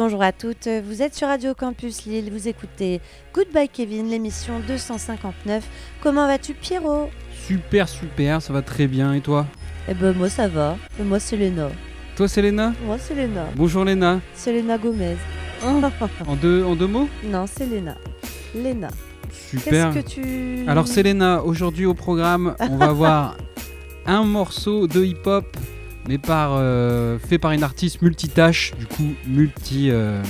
bonjour à toutes. Vous êtes sur Radio Campus Lille, vous écoutez Goodbye Kevin, l'émission 259. Comment vas-tu Pierrot? Super, super, ça va très bien. Et toi? Eh ben moi ça va. Et moi c'est Léna. Toi c'est Léna? Moi c'est Léna. Bonjour Léna. C'est Léna Gomez. En deux, en deux mots? Non, c'est Léna. Léna. Super. Qu'est-ce que tu... Alors c'est Léna, aujourd'hui au programme, on va voir un morceau de hip-hop, mais par, euh, fait par une artiste multitâche, du coup multi, euh,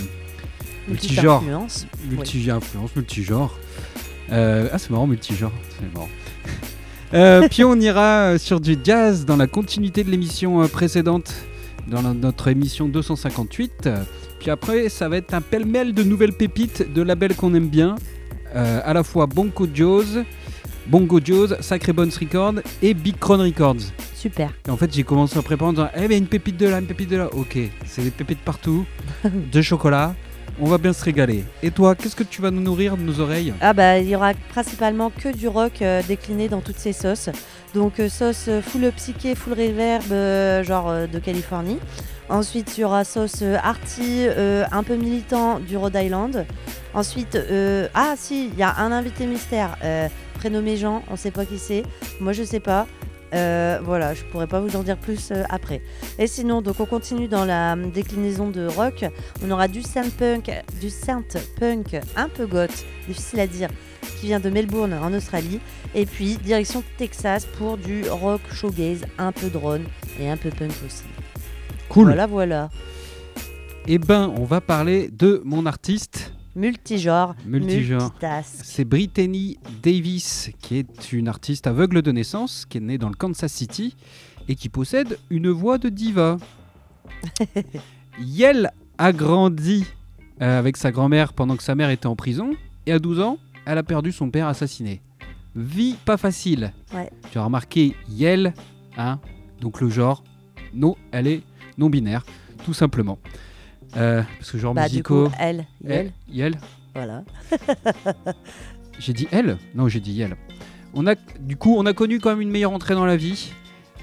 multigenre. Multi-influence. Multi-influence, multigenre. Euh, ah, c'est marrant, multigenre. C'est marrant. Euh, puis on ira euh, sur du jazz dans la continuité de l'émission précédente, dans la- notre émission 258. Euh, Puis après, ça va être un pêle-mêle de nouvelles pépites de labels qu'on aime bien. À la fois Bongo Joe's, Bongo Joe's, Sacré Bones Records et Big Crown Records. Super. Et en fait, j'ai commencé à préparer en disant Eh, mais une pépite de là, une pépite de là. Ok, c'est des pépites partout, de chocolat. On va bien se régaler. Et toi, qu'est-ce que tu vas nous nourrir de nos oreilles? Ah bah il y aura principalement que du rock euh, décliné dans toutes ses sauces. Donc euh, sauce euh, full psyché, full reverb, euh, genre de Californie. Ensuite il y aura sauce arty, un peu militant du Rhode Island. Ensuite, ah si, il y a un invité mystère, prénommé Jean, on sait pas qui c'est. Moi je sais pas. Euh, voilà, je pourrais pas vous en dire plus euh, après. Et sinon, donc on continue dans la hum, déclinaison de rock. On aura du synth punk, du synth punk un peu goth, difficile à dire, qui vient de Melbourne en Australie. Et puis direction Texas pour du rock shoegaze un peu drone et un peu punk aussi. Cool. Voilà, voilà. Eh ben, on va parler de mon artiste. Multigenre, Multigenre. C'est Brittany Davis, qui est une artiste aveugle de naissance, qui est née dans le Kansas City et qui possède une voix de diva. Yel a grandi euh, avec sa grand-mère pendant que sa mère était en prison et à 12 ans, elle a perdu son père assassiné. Vie pas facile. Ouais. Tu as remarqué Yel, hein, donc le genre, non, elle est non binaire, tout simplement. Euh, parce que genre Bah, du musicaux. coup, elle, eh, Yel, voilà. j'ai dit elle Non, j'ai dit Yel. On a, du coup, on a connu quand même une meilleure entrée dans la vie.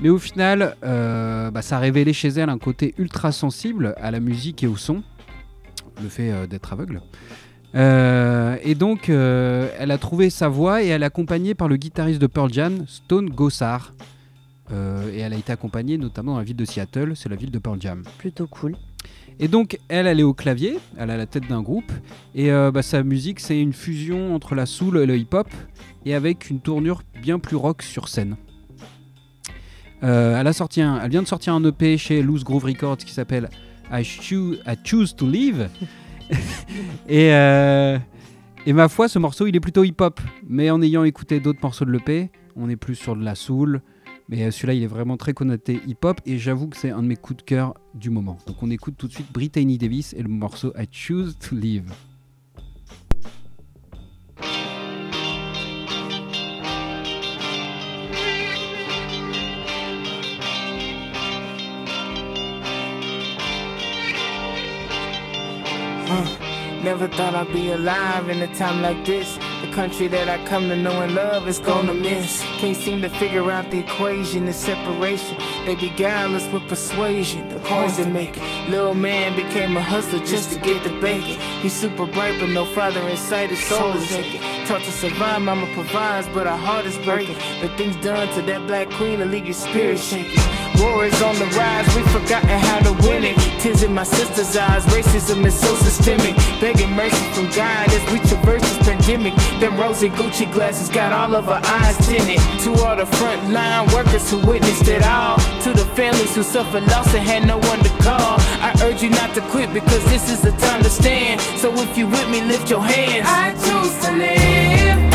Mais au final, euh, bah, ça a révélé chez elle un côté ultra sensible à la musique et au son. Le fait euh, d'être aveugle. Euh, et donc, elle a trouvé sa voix et elle est accompagnée par le guitariste de Pearl Jam, Stone Gossard. Et elle a été accompagnée notamment dans la ville de Seattle, c'est la ville de Pearl Jam. Plutôt cool. Et donc, elle, elle est au clavier, elle a la tête d'un groupe, et euh, bah, sa musique, c'est une fusion entre la soul et le hip-hop, et avec une tournure bien plus rock sur scène. Euh, elle, vient de sortir un EP chez Loose Groove Records qui s'appelle I Choose to Live. et, euh, et ma foi, ce morceau, il est plutôt hip-hop, mais en ayant écouté d'autres morceaux de l'EP, on est plus sur de la soul, mais euh, celui-là, il est vraiment très connoté hip-hop et j'avoue que c'est un de mes coups de cœur du moment. Donc on écoute tout de suite Brittany Davis et le morceau I Choose to Live. Never thought I'd be alive in a time like this. Country that I come to know and love is gonna miss. Can't seem to figure out the equation, the separation. They beguile us with persuasion, the coins they make. Little man became a hustler just to get the bacon. He's super bright, but no father in sight, his soul is aching. Taught to survive, mama provides, but our heart is breaking. The things done to that black queen will leave your spirit shaking. War is on the rise, we've forgotten how to win it. Tears in my sister's eyes, racism is so systemic. Begging mercy from God as we traverse this pandemic. Them rosy Gucci glasses got all of our eyes tinted. To all the frontline workers who witnessed it all. To the families who suffered loss and had no one to call. I urge you not to quit because this is the time to stand. So if you with me, lift your hands. I choose to live.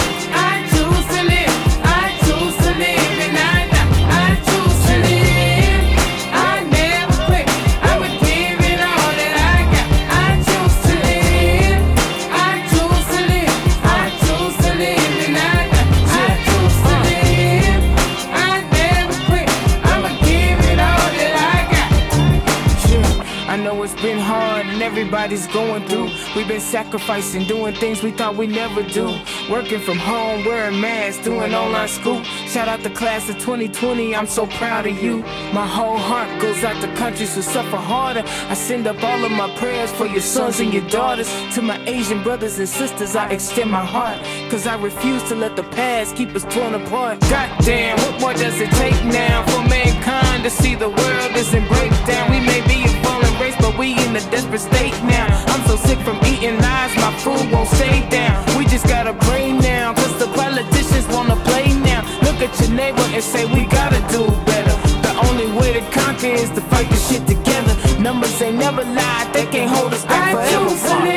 Everybody's going through. We've been sacrificing, doing things we thought we never do. Working from home, wearing masks, doing online school. Shout out the class of 2020, I'm so proud of you. My whole heart goes out to countries who suffer harder. I send up all of my prayers for your sons and your daughters. To my Asian brothers and sisters, I extend my heart. Cause I refuse to let the past keep us torn apart. Goddamn, what more does it take now for mankind to see the world is in breakdown? We may be race, but we in a desperate state now. I'm so sick from eating lies, my food won't stay down. We just gotta pray now, cause the politicians wanna play now. Look at your neighbor and say, we gotta do better. The only way to conquer is to fight this shit together. Numbers ain't never lied, they can't hold us back I forever.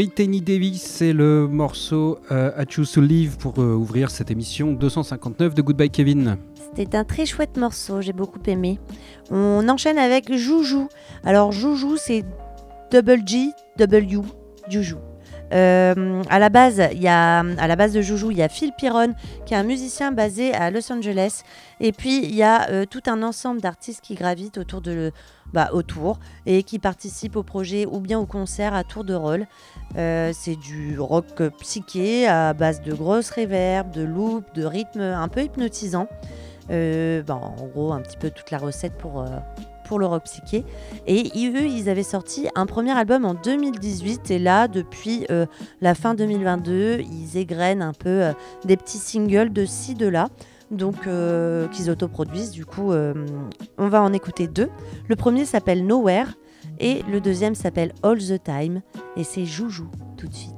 Brittany Davis, c'est le morceau euh, I Choose to Live pour euh, ouvrir cette émission 259 de Goodbye Kevin. C'était un très chouette morceau, j'ai beaucoup aimé. On enchaîne avec Joujou. Alors Joujou, c'est double G, U, Joujou. Euh, à la base, il y a à la base de Joujou, il y a Phil Piron, qui est un musicien basé à Los Angeles, et puis il y a euh, tout un ensemble d'artistes qui gravitent autour de le, bah, autour et qui participent au projet ou bien au concert à tour de rôle. Euh, c'est du rock psyché à base de grosses réverbes, de loops, de rythmes un peu hypnotisants. Euh, bah, en gros, un petit peu toute la recette pour, euh, pour le rock psyché. Et eux, ils avaient sorti un premier album en 2018. Et là, depuis euh, la fin 2022, ils égrènent un peu des petits singles de ci, de là. Donc, euh, qu'ils autoproduisent. Du coup, euh, on va en écouter deux. Le premier s'appelle Nowhere. Et le deuxième s'appelle All the Time. Et c'est Joujou tout de suite.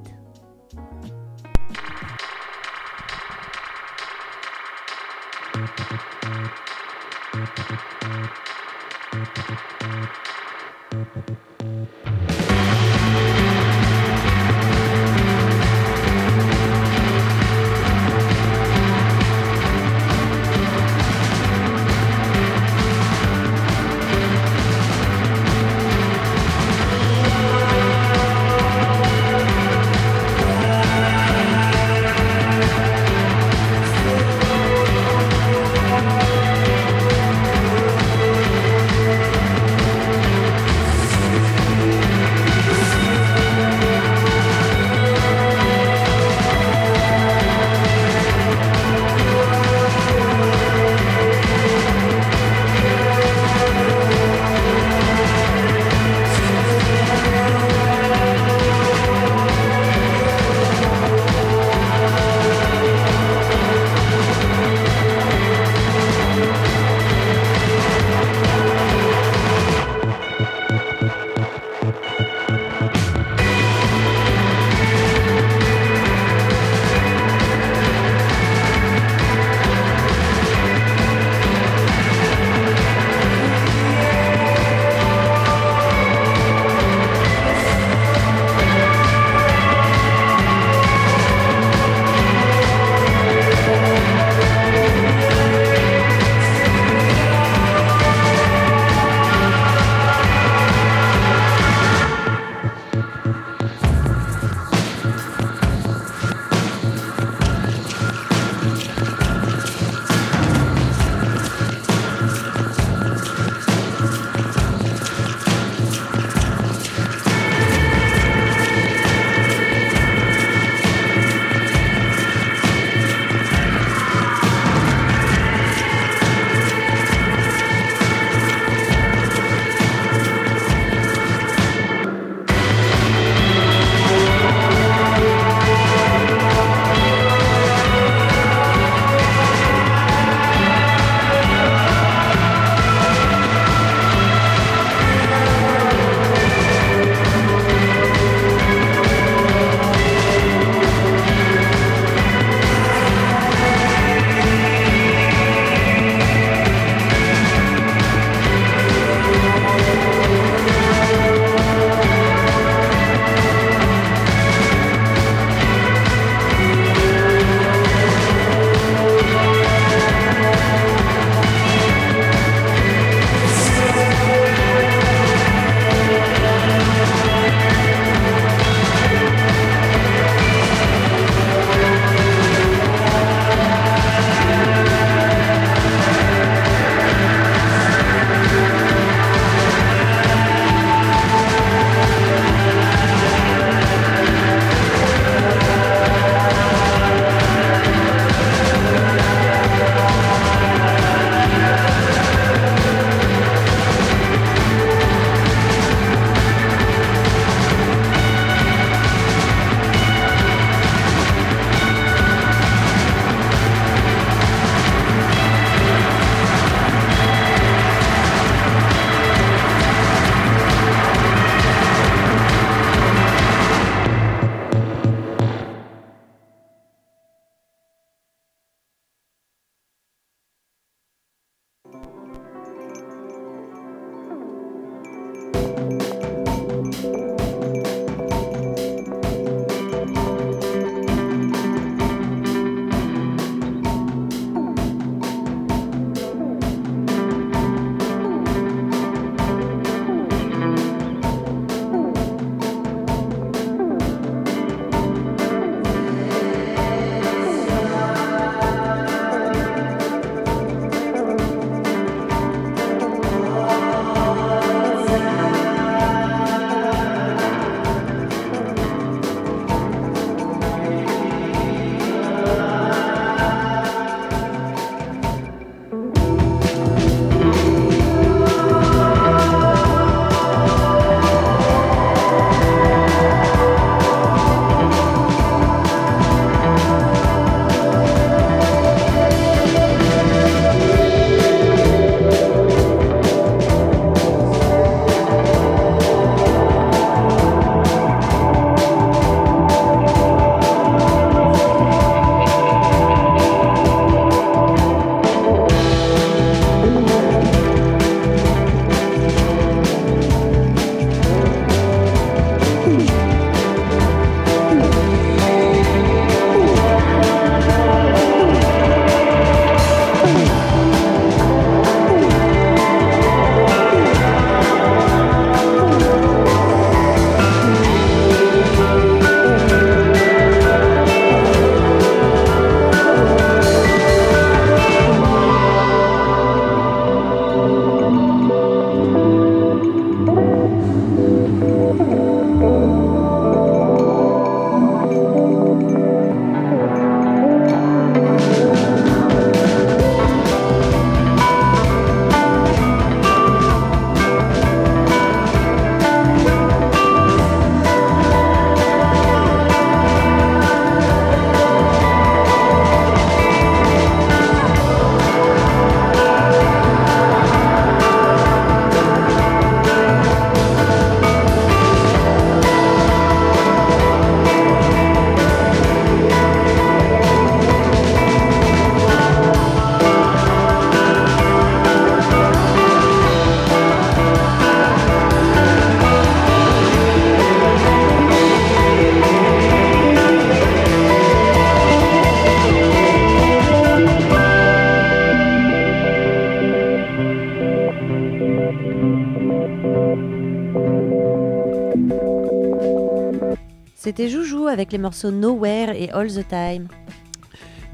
C'était Joujou avec les morceaux Nowhere et All the Time.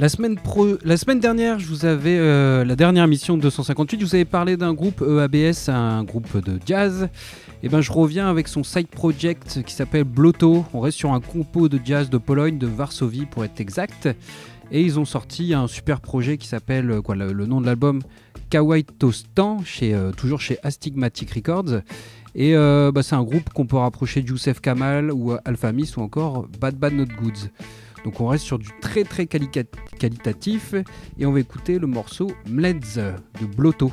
La semaine, pro- la semaine dernière, je vous avais euh, la dernière émission de 258, je vous avais parlé d'un groupe EABS, un groupe de jazz. Et ben je reviens avec son side project qui s'appelle Blotto. On reste sur un compo de jazz de Pologne, de Varsovie pour être exact. Et ils ont sorti un super projet qui s'appelle quoi le, le nom de l'album Kawaii Tostan, chez, euh, toujours chez Astigmatic Records. Et euh, bah, c'est un groupe qu'on peut rapprocher de Youssef Kamal ou euh, Alpha Miss ou encore Bad Bad Not Goods. Donc on reste sur du très très qualitatif et on va écouter le morceau Mledz de Blotto.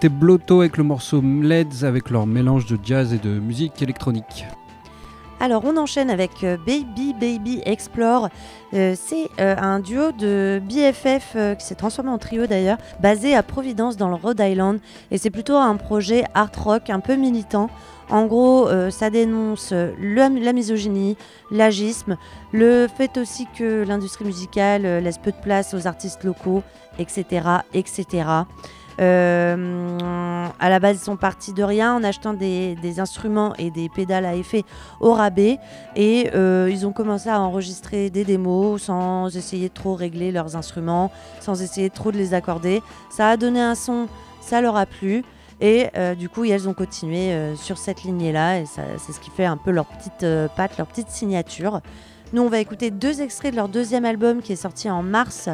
C'était Blotto avec le morceau Mledz avec leur mélange de jazz et de musique électronique. Alors on enchaîne avec euh, Baby Baby Explore. Euh, c'est euh, un duo de BFF qui s'est transformé en trio d'ailleurs, basé à Providence dans le Rhode Island. Et c'est plutôt un projet art rock un peu militant. En gros, ça dénonce la misogynie, l'agisme, le fait aussi que l'industrie musicale laisse peu de place aux artistes locaux, etc. etc. Euh, à la base, ils sont partis de rien en achetant des, instruments et des pédales à effet au rabais. Et euh, ils ont commencé à enregistrer des démos sans essayer de trop régler leurs instruments, sans essayer trop de les accorder. Ça a donné un son, ça leur a plu. Et euh, du coup, elles ont continué sur cette lignée-là. Et c'est ce qui fait un peu leur petite patte, leur petite signature. Nous, on va écouter deux extraits de leur deuxième album qui est sorti en mars,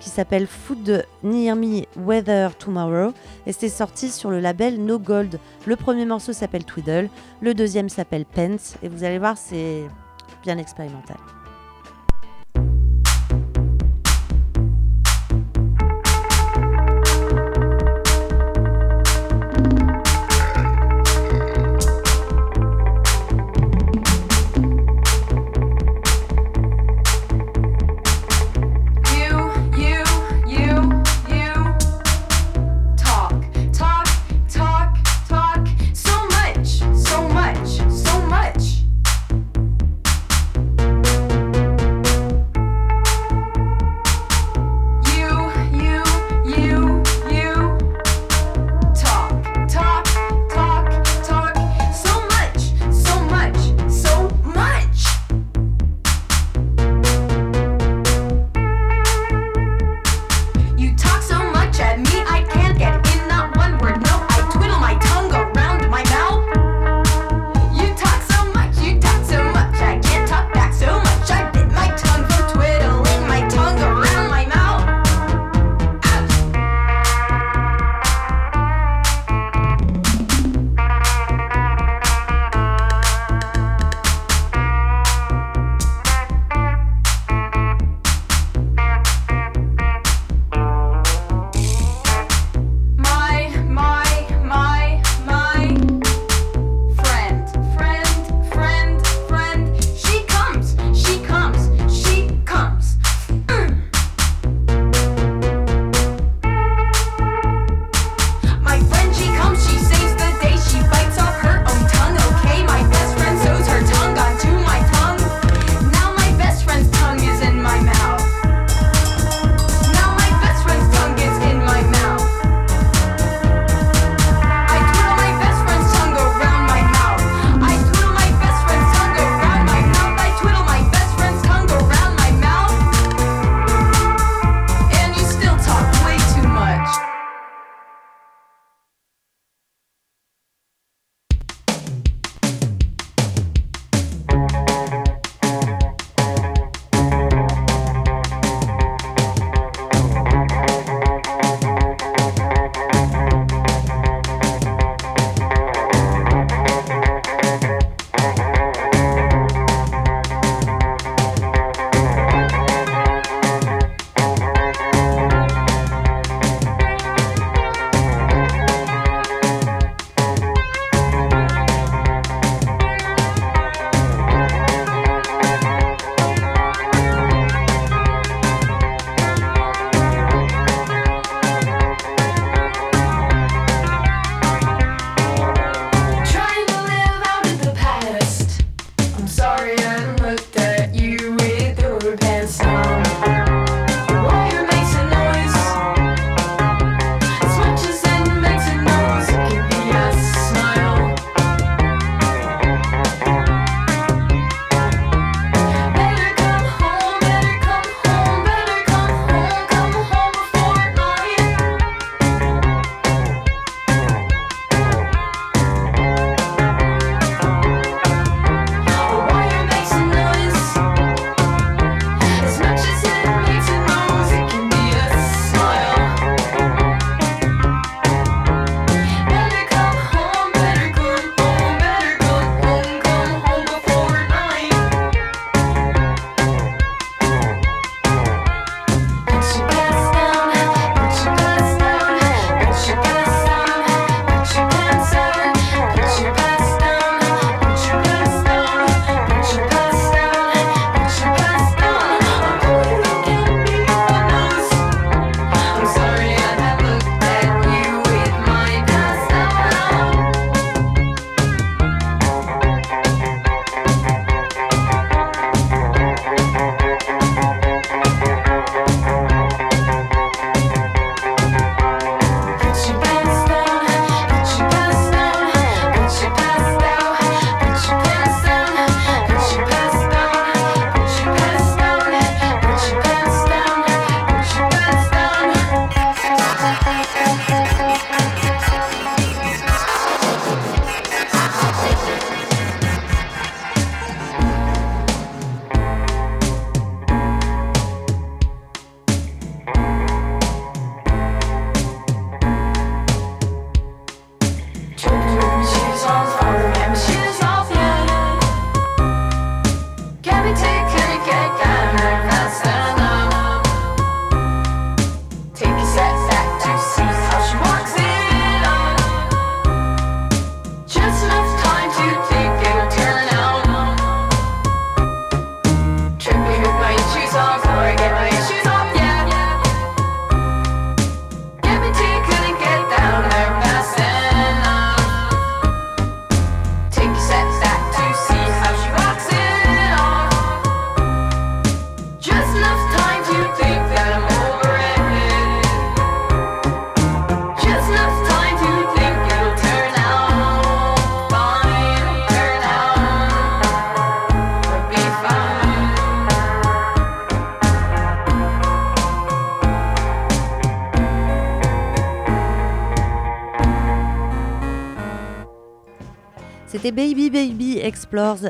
qui s'appelle Food Near Me Weather Tomorrow. Et c'est sorti sur le label No Gold. Le premier morceau s'appelle Twiddle, le deuxième s'appelle Pence. Et vous allez voir, c'est bien expérimental.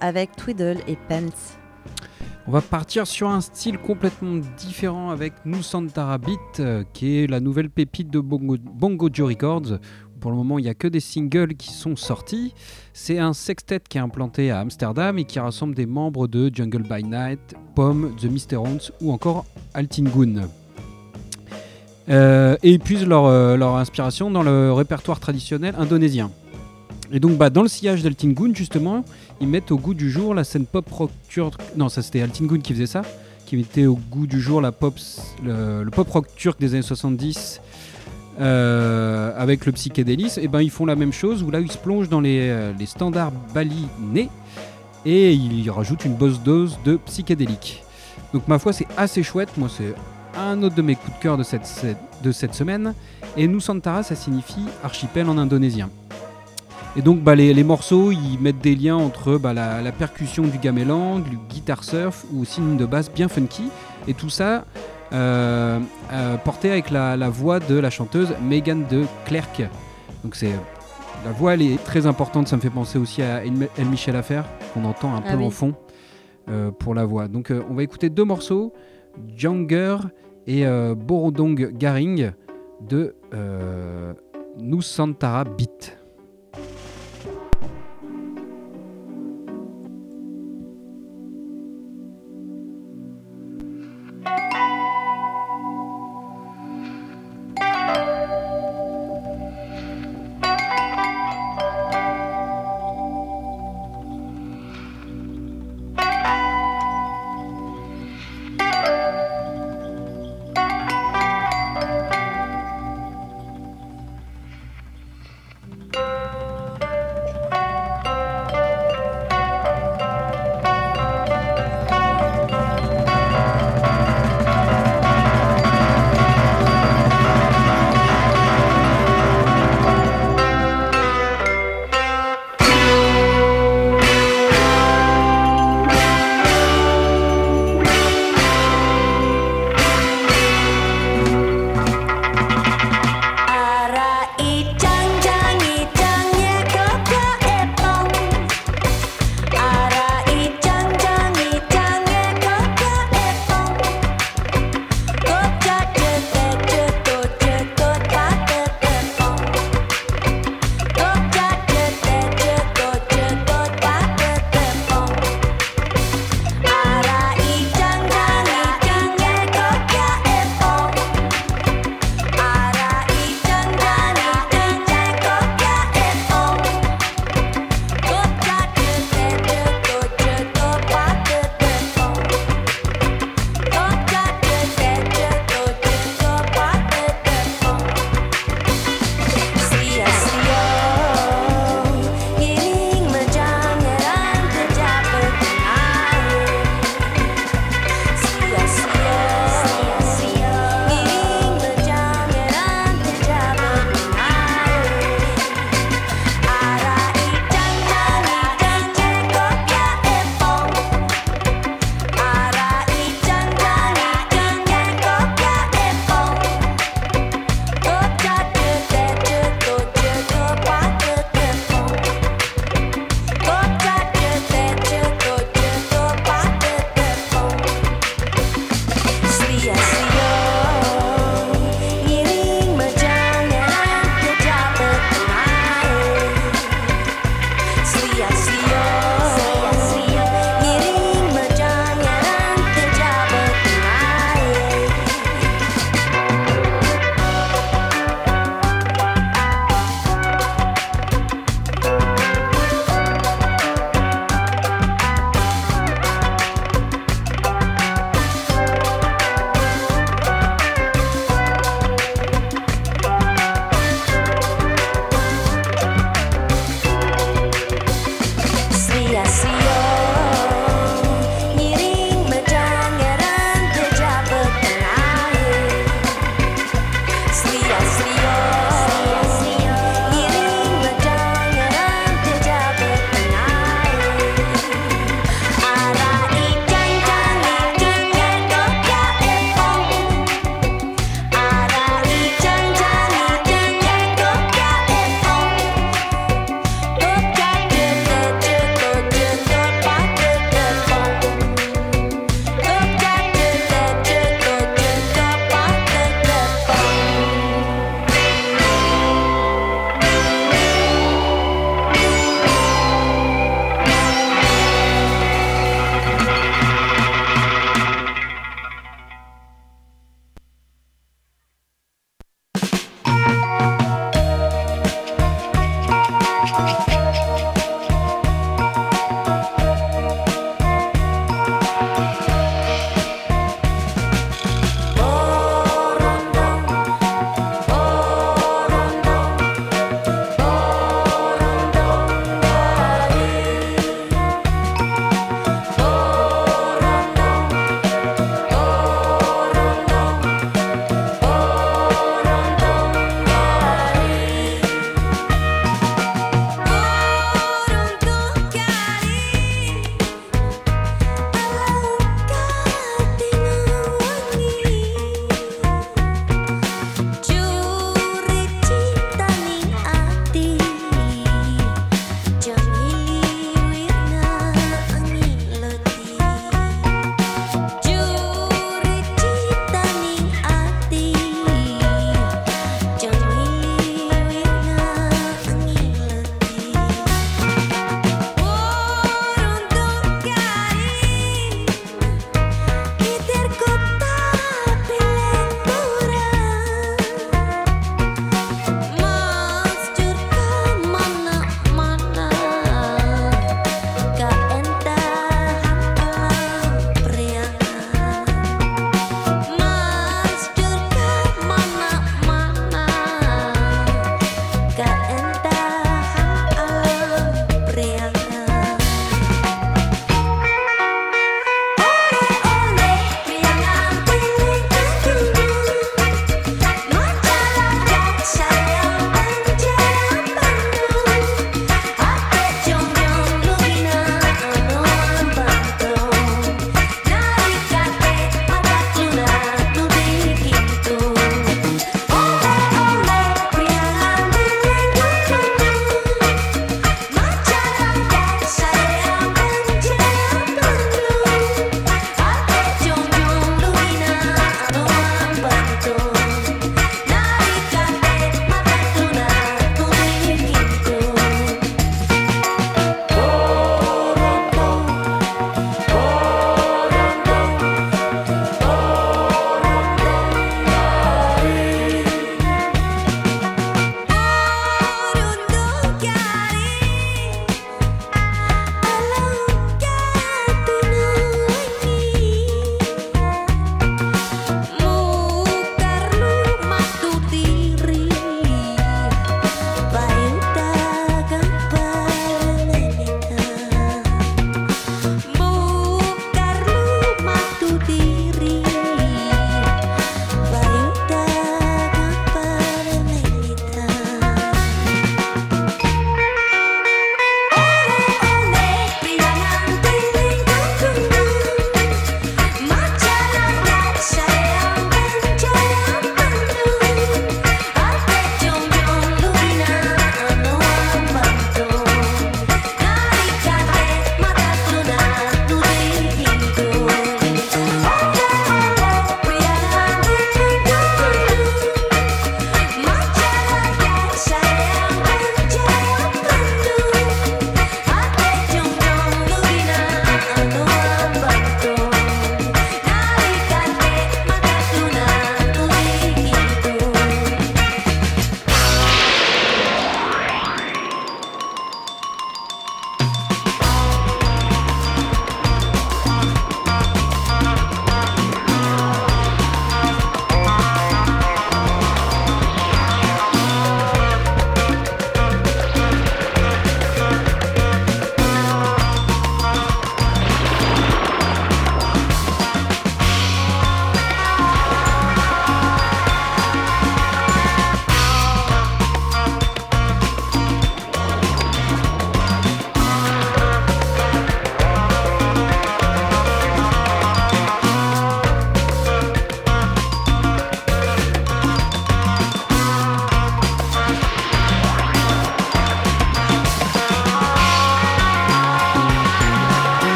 Avec Twiddle et Pence. On va partir sur un style complètement différent avec Nous Santara Beat, euh, qui est la nouvelle pépite de Bongo, Joe Records. Pour le moment, il n'y a que des singles qui sont sortis. C'est un sextet qui est implanté à Amsterdam et qui rassemble des membres de Jungle by Night, Pomme, The Mysterons ou encore Altingun. Euh, et ils puisent euh, leur inspiration dans le répertoire traditionnel indonésien. Et donc, bah, dans le sillage d'Altingun, justement, ils mettent au goût du jour la scène pop rock turque. Non, ça c'était Altingun qui faisait ça, qui mettait au goût du jour la pop, le, le pop rock turc des années 70 euh, avec le psychédélisme. Et ben ils font la même chose où là ils se plongent dans les, euh, les standards balinais et ils rajoutent une bonne dose de psychédélique. Donc ma foi c'est assez chouette. Moi c'est un autre de mes coups de cœur de cette, de cette semaine. Et Nusantara ça signifie archipel en indonésien. Et donc bah, les, les morceaux, ils mettent des liens entre bah, la, la percussion du gamelan, du guitar surf ou aussi une de basse bien funky. Et tout ça euh, euh, porté avec la, la voix de la chanteuse Megan de Klerk. Donc c'est la voix, elle est très importante. Ça me fait penser aussi à El El Michel Affaire qu'on entend un Ah peu oui. en fond euh, pour la voix. Donc on va écouter deux morceaux, Younger et Borodong Garing de Nusantara Beat.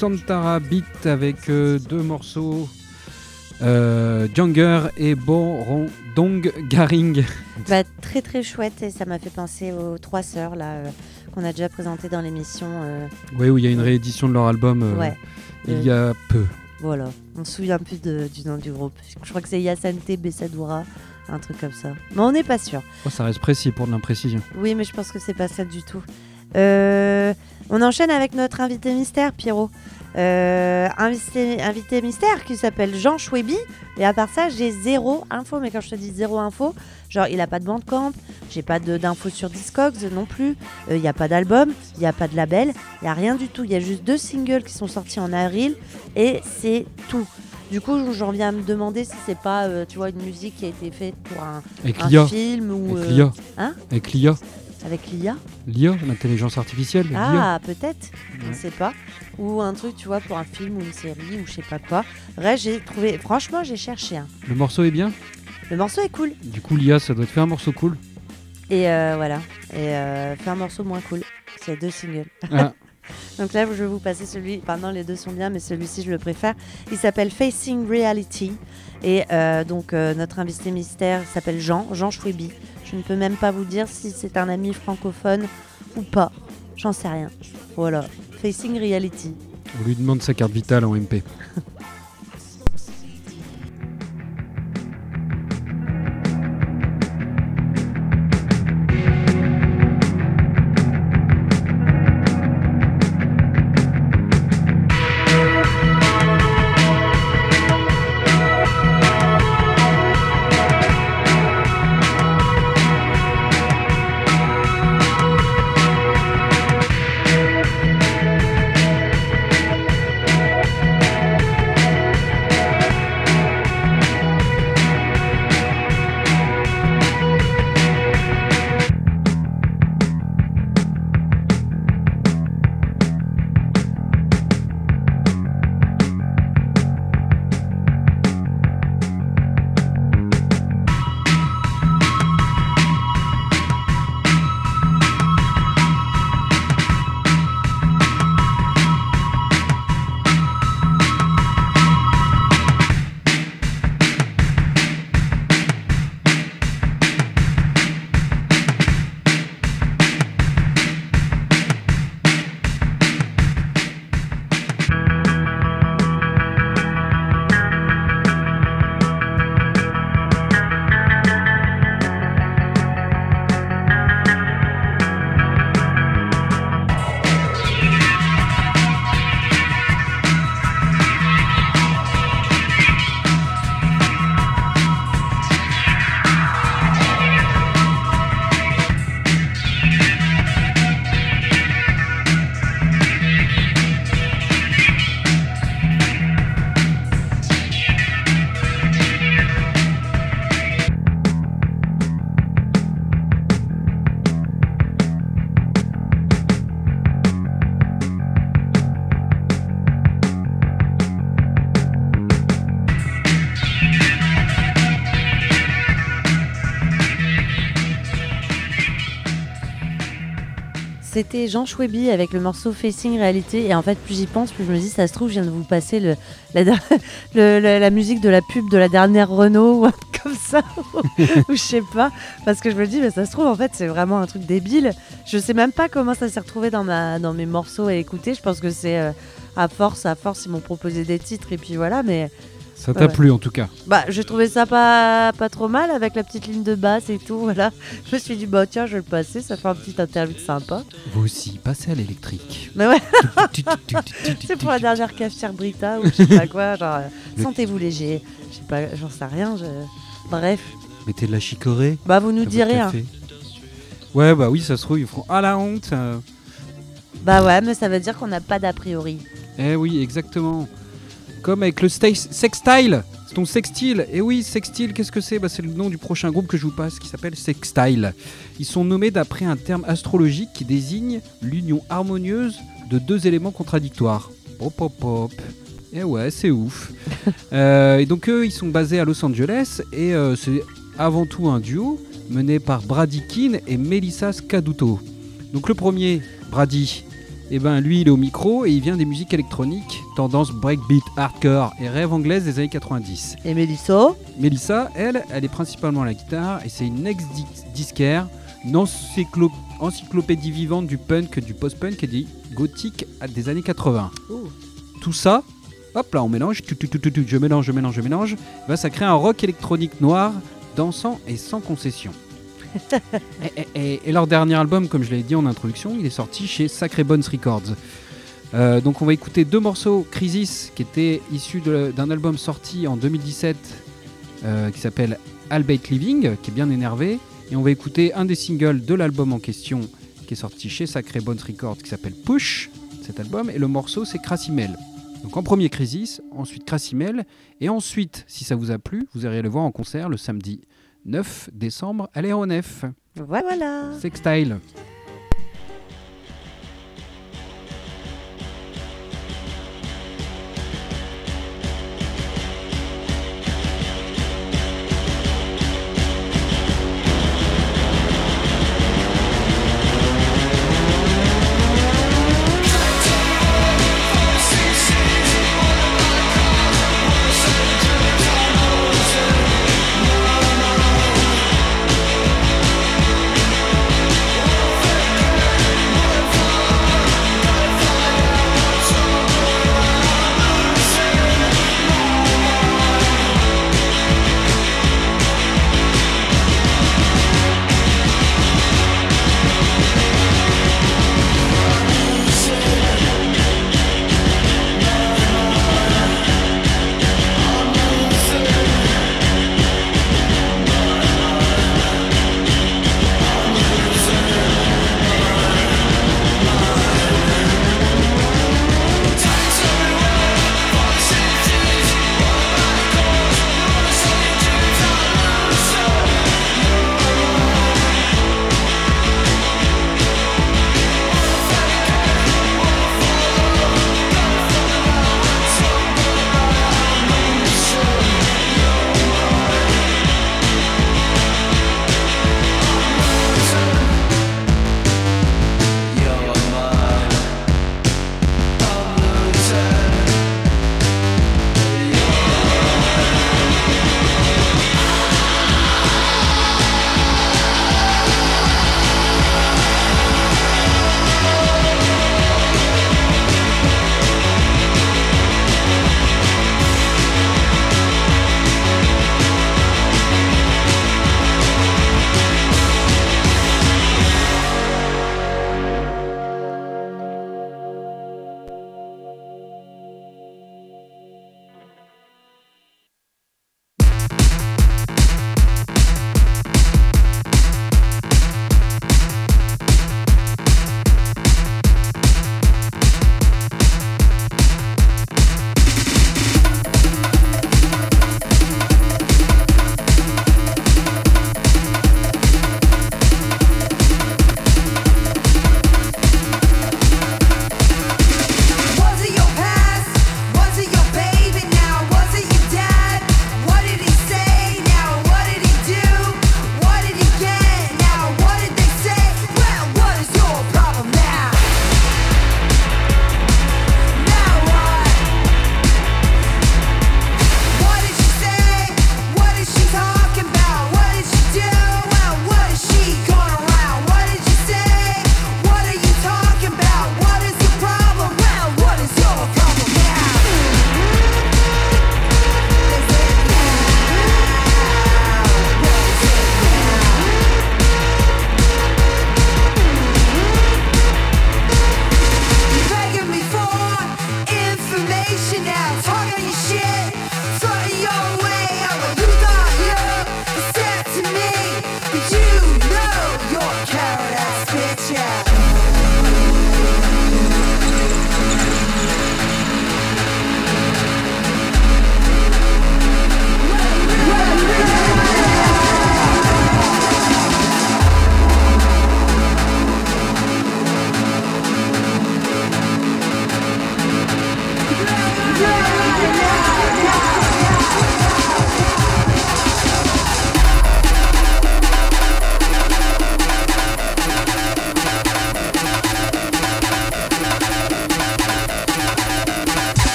Santara Beat avec euh, deux morceaux. Euh, Junger et Borondong Garing. Bah, très très chouette et ça m'a fait penser aux trois sœurs là euh, qu'on a déjà présentées dans l'émission. euh, Oui, où il y a une réédition de leur album ouais, il y a peu. voilà. On se souvient plus de- du nom du groupe. Je crois que c'est Yasante Bessadura, un truc comme ça. Mais on n'est pas sûr. Oh, ça reste précis pour de l'imprécision. Oui, mais je pense que c'est pas ça du tout. Euh, on enchaîne avec notre invité mystère, Pierrot. Euh, invité, invité mystère qui s'appelle Jean Chouebi. Et à part ça, j'ai zéro info. Mais quand je te dis zéro info, genre il a pas de bandcamp, j'ai pas d'infos sur Discogs non plus. Euh, Il n'y a pas d'album, il n'y a pas de label, il n'y a rien du tout. Il y a juste deux singles qui sont sortis en avril et c'est tout. Du coup, j'en viens à me demander si c'est pas, euh, tu vois, une musique qui a été faite pour un, un film ou Avec l'IA. hein? Avec l'IA. Avec l'IA. L'IA, l'intelligence artificielle. Ah, peut-être, je ne Ouais. sais pas. Ou un truc, tu vois, pour un film ou une série ou je sais pas quoi. Bref, j'ai trouvé, franchement, j'ai cherché un. Le morceau est bien. Le morceau est cool. Du coup, l'IA, ça doit te faire un morceau cool. Et euh, voilà. Et euh, fait un morceau moins cool. C'est deux singles. Ah, Donc là, je vais vous passer celui. Non, les deux sont bien, mais celui-ci, je le préfère. Il s'appelle Facing Reality. Et euh, donc, euh, notre invité mystère s'appelle Jean, Jean Chouibi. Je ne peux même pas vous dire si c'est un ami francophone ou pas. J'en sais rien. Voilà. Facing Reality. on lui demande sa carte vitale en MP. Jean Chouebi avec le morceau Facing Reality. Et en fait, plus j'y pense, plus je me dis, ça se trouve, je viens de vous passer la, musique de la pub de la dernière Renault ou comme ça. ou je sais pas. Parce que je me dis, mais ça se trouve, en fait, c'est vraiment un truc débile. Je sais même pas comment ça s'est retrouvé dans, ma, dans mes morceaux à écouter. Je pense que c'est euh, à force, à force, ils m'ont proposé des titres et puis voilà. Mais Ça t'a Ouais, ouais. plu en tout cas. bah, j'ai trouvé ça pas, pas trop mal avec la petite ligne de basse et tout. Voilà. Je me suis dit, bah tiens, je vais le passer. Ça fait un petit interlude sympa. Vous aussi, passez à l'électrique. Mais ouais. C'est pour la dernière cafetière Brita ou je sais pas quoi. Genre, euh, Le- sentez-vous léger. Je sais pas, j'en sais rien. je- Bref, Mettez de la chicorée. bah vous nous direz. hein. Ouais, bah oui, ça se trouve, ils feront Ah la honte euh. Bah ouais, mais ça veut dire qu'on n'a pas d'a priori. Eh oui, exactement. Comme avec le sextile. C'est ton sextile. Et oui, sextile, qu'est-ce que c'est bah, C'est le nom du prochain groupe que je vous passe qui s'appelle Sextile. Ils sont nommés d'après un terme astrologique qui désigne l'union harmonieuse de deux éléments contradictoires. Hop, hop, hop. Et ouais, c'est ouf. Euh, et donc eux, ils sont basés à Los Angeles et euh, c'est avant tout un duo mené par Brady Keane et Melissa Scaduto. Donc le premier, Brady, Et ben lui, il est au micro et il vient des musiques électroniques, tendance breakbeat, hardcore et rêve anglaise des années 90. Et Mélissa Mélissa, elle, elle est principalement à la guitare et c'est une ex-disquaire, une encyclo- encyclopédie vivante du punk, du post-punk et du gothique des années 80. Ouh. Tout ça, hop là, on mélange, tu, tu, tu, tu, tu, je mélange, je mélange, je mélange, ben, ça crée un rock électronique noir, dansant et sans concession. et, leur dernier album, comme je l'ai dit en introduction, il est sorti chez Sacré Bones Records. Euh, donc on va écouter deux morceaux Crisis qui étaient issus de- d'un album sorti en 2017 euh, qui s'appelle Albeit Living, qui est bien énervé. Et on va écouter un des singles de l'album en question qui est sorti chez Sacré Bones Records qui s'appelle Push, cet album. Et le morceau c'est Crassimel. Donc en premier Crisis, ensuite Crassimel. Et ensuite, si ça vous a plu, vous irez le voir en concert le samedi 9 décembre à l'aéronef. Voilà. Sextile.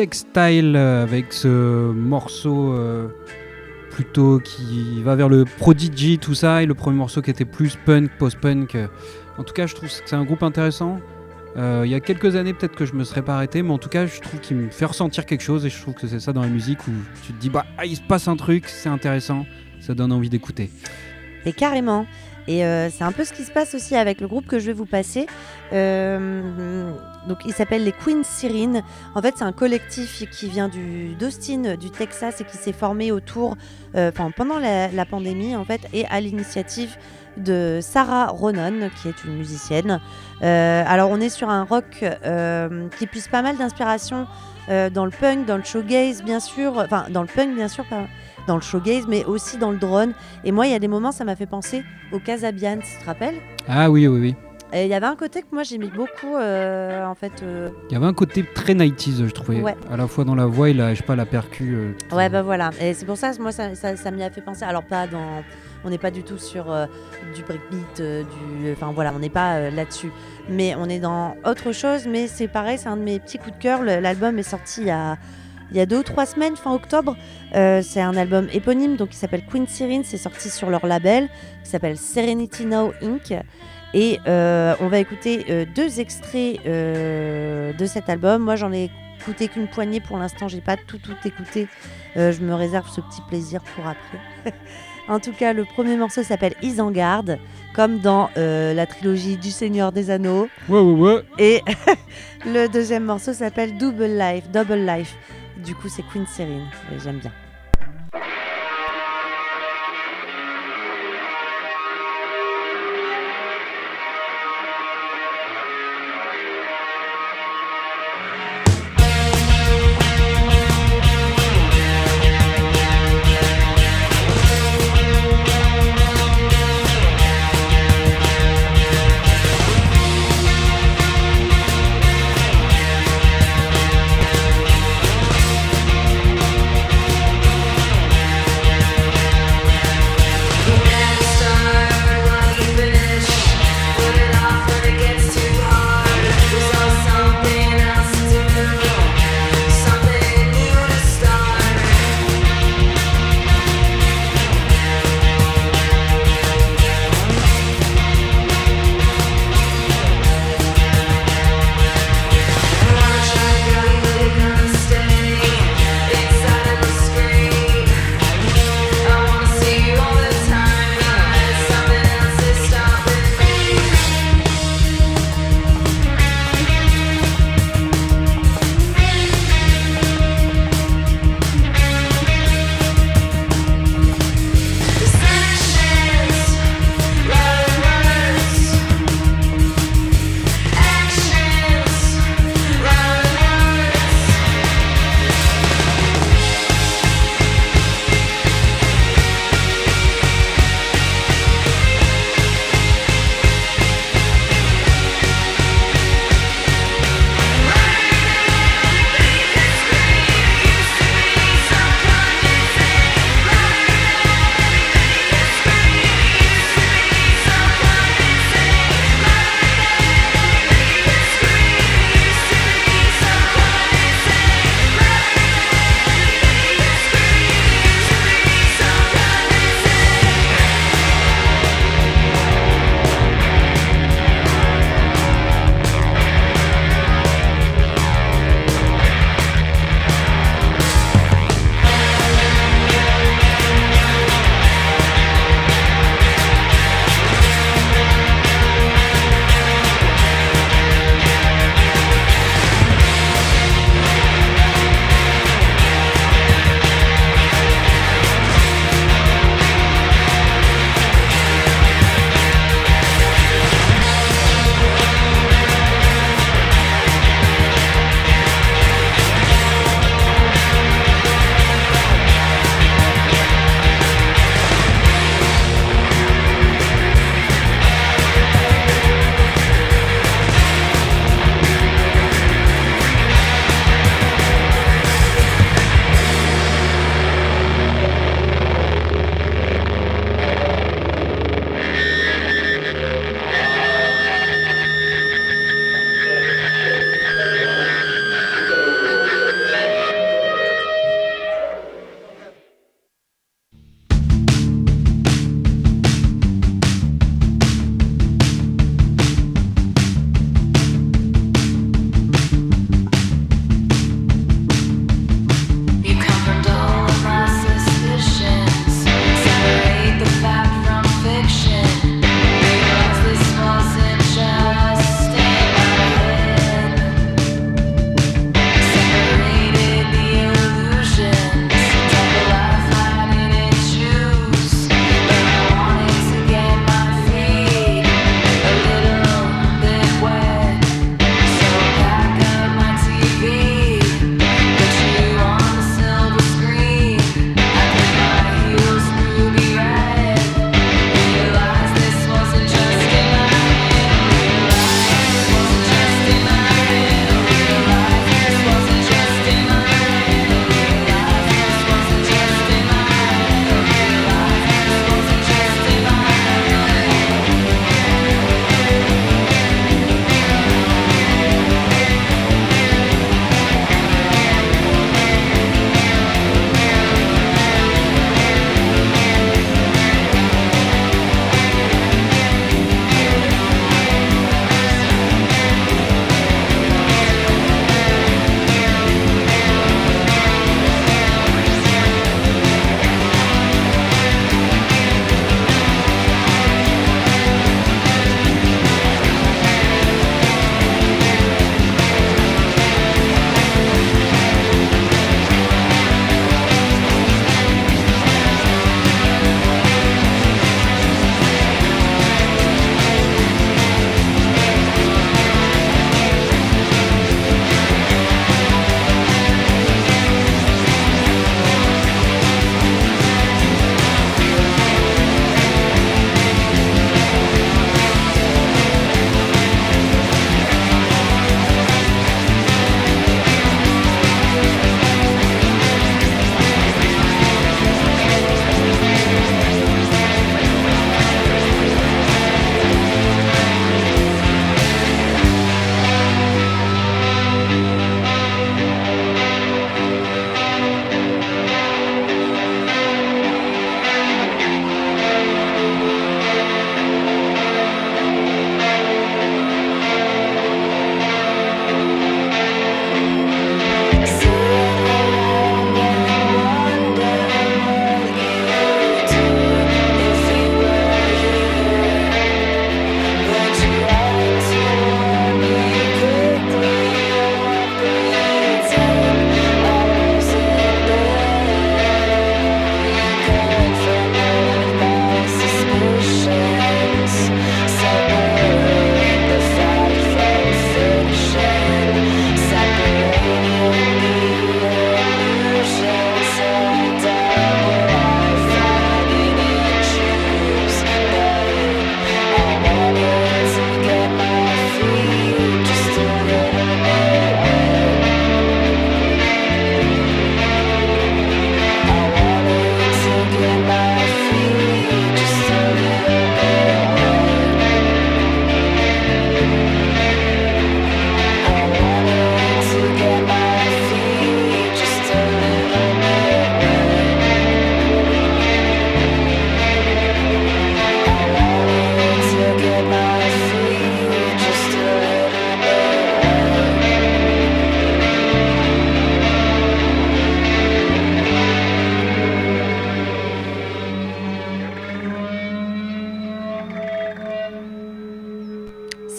Sextile euh, avec ce morceau euh, plutôt qui va vers le Prodigy, tout ça, et le premier morceau qui était plus punk, post-punk. En tout cas, je trouve que c'est un groupe intéressant. Euh, il y a quelques années, peut-être que je me serais pas arrêté, mais en tout cas, je trouve qu'il me fait ressentir quelque chose, et je trouve que c'est ça dans la musique où tu te dis, bah, ah, il se passe un truc, c'est intéressant, ça donne envie d'écouter. Et carrément. Et c'est un peu ce qui se passe aussi avec le groupe que je vais vous passer. Donc, il s'appelle les Queen Sirene. En fait, c'est un collectif qui vient du d'Austin, du Texas, et qui s'est formé autour, euh, pendant la, pandémie, en fait, et à l'initiative de Sarah Ronan, qui est une musicienne. Euh, alors, on est sur un rock euh, qui puise pas mal d'inspiration dans le punk, dans le showgaze, bien sûr. Enfin, dans le punk, bien sûr, dans le showgaze, mais aussi dans le drone. Et moi, il y a des moments, ça m'a fait penser au Casabian, tu te rappelles? Ah oui, oui, oui. Et il y avait un côté que moi j'aimais beaucoup, euh, en fait. euh, Il y avait un côté très 90s, je trouvais. Ouais. À la fois dans la voix et la, je sais pas, la percu. euh, Ouais, bah voilà. Et c'est pour ça, moi, ça, ça, ça m'y a fait penser. Alors, pas dans. On n'est pas du tout sur du breakbeat, du. Enfin, voilà, on n'est pas là-dessus. Mais on est dans autre chose. Mais c'est pareil, c'est un de mes petits coups de cœur. L'album est sorti il y a. Il y a deux ou trois semaines, fin octobre, Euh, c'est un album éponyme, donc il s'appelle Queen Sirene. C'est sorti sur leur label, qui s'appelle Serenity Now Inc. Et euh, on va écouter euh, deux extraits euh, de cet album. Moi, j'en ai écouté qu'une poignée pour l'instant. J'ai pas tout tout écouté. Je me réserve ce petit plaisir pour après. en tout cas, le premier morceau s'appelle Isengard, comme dans la trilogie du Seigneur des Anneaux. Ouais, ouais, ouais. Et le deuxième morceau s'appelle Double Life. Double Life. Du coup, c'est Queen Serene. J'aime bien.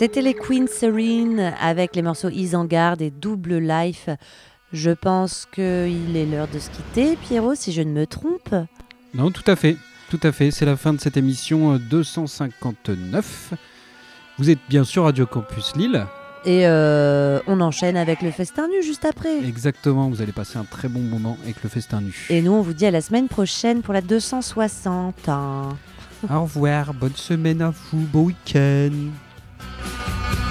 C'était les Queen Serene avec les morceaux Isengard et Double Life. Je pense qu'il est l'heure de se quitter, Pierrot, si je ne me trompe. Non, tout à fait. Tout à fait. C'est la fin de cette émission euh, 259. Vous êtes bien sûr Radio Campus Lille. Et euh, on enchaîne avec le festin nu juste après. Exactement. Vous allez passer un très bon moment avec le festin nu. Et nous, on vous dit à la semaine prochaine pour la 260. hein. Au revoir. Bonne semaine à vous. Bon week-end. Bye.